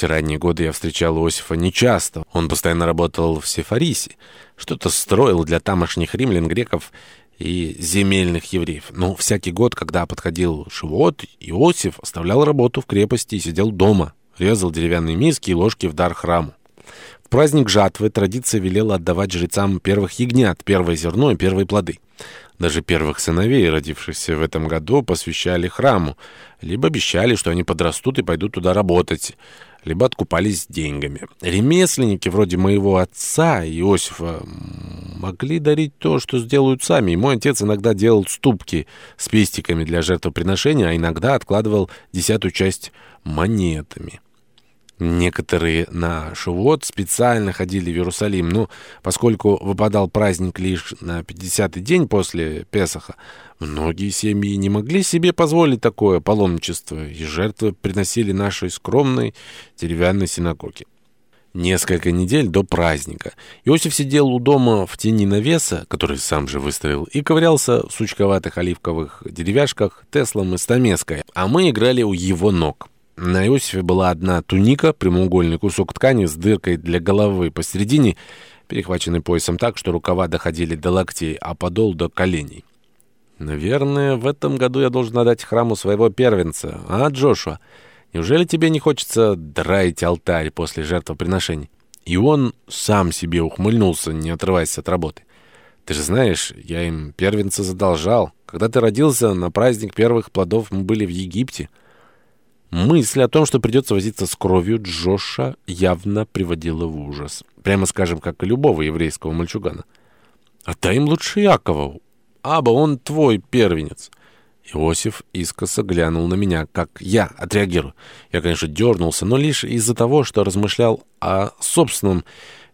те ранние годы я встречал Иосифа нечасто. Он постоянно работал в Сефарисе, что-то строил для тамошних римлян, греков и земельных евреев. Но всякий год, когда подходил Шивот, Иосиф оставлял работу в крепости и сидел дома, резал деревянные миски и ложки в дар храму. Праздник жатвы традиция велела отдавать жрецам первых ягнят, первое зерно и первые плоды. Даже первых сыновей, родившихся в этом году, посвящали храму, либо обещали, что они подрастут и пойдут туда работать, либо откупались деньгами. Ремесленники вроде моего отца, Иосифа, могли дарить то, что сделают сами, и мой отец иногда делал ступки с пестиками для жертвоприношения, а иногда откладывал десятую часть монетами. Некоторые на Шивот специально ходили в Иерусалим, но поскольку выпадал праздник лишь на 50-й день после Песаха, многие семьи не могли себе позволить такое паломничество, и жертвы приносили нашей скромной деревянной синагоге. Несколько недель до праздника Иосиф сидел у дома в тени навеса, который сам же выставил, и ковырялся в сучковатых оливковых деревяшках Теслом и Стамеской, а мы играли у его ног. На Иосифе была одна туника, прямоугольный кусок ткани с дыркой для головы посередине, перехваченный поясом так, что рукава доходили до локтей, а подол до коленей. «Наверное, в этом году я должен отдать храму своего первенца, а, Джошуа? Неужели тебе не хочется драить алтарь после жертвоприношений?» И он сам себе ухмыльнулся, не отрываясь от работы. «Ты же знаешь, я им первенца задолжал. Когда ты родился, на праздник первых плодов мы были в Египте». Мысль о том, что придется возиться с кровью, Джоша явно приводила в ужас. Прямо скажем, как и любого еврейского мальчугана. «А дай им лучше Якова. Аба, он твой первенец». Иосиф искоса глянул на меня, как я отреагирую. Я, конечно, дернулся, но лишь из-за того, что размышлял о собственном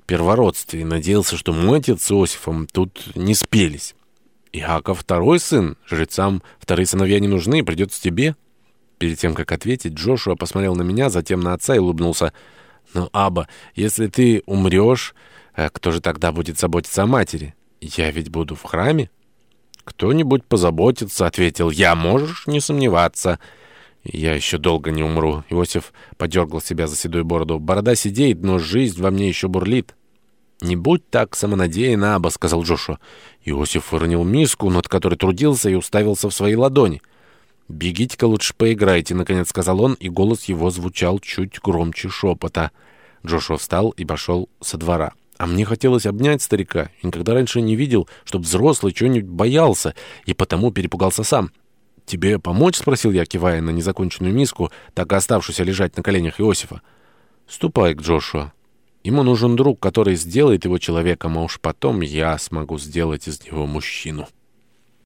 первородстве и надеялся, что мой отец с Иосифом тут не спелись. «Иаков второй сын, жрецам вторые сыновья не нужны, придется тебе». Перед тем, как ответить, Джошуа посмотрел на меня, затем на отца и улыбнулся. «Ну, Аба, если ты умрешь, э, кто же тогда будет заботиться о матери? Я ведь буду в храме?» «Кто-нибудь позаботится», — ответил я. «Можешь не сомневаться». «Я еще долго не умру». Иосиф подергал себя за седую бороду. «Борода сидеет, но жизнь во мне еще бурлит». «Не будь так самонадеян, Аба», — сказал Джошуа. Иосиф выронил миску, над которой трудился, и уставился в свои ладони. «Бегите-ка лучше поиграйте», — наконец сказал он, и голос его звучал чуть громче шепота. Джошуа встал и пошел со двора. А мне хотелось обнять старика. Никогда раньше не видел, чтоб взрослый чего-нибудь боялся, и потому перепугался сам. «Тебе помочь?» — спросил я, кивая на незаконченную миску, так и оставшуюся лежать на коленях Иосифа. «Ступай к Джошуа. Ему нужен друг, который сделает его человеком, а уж потом я смогу сделать из него мужчину».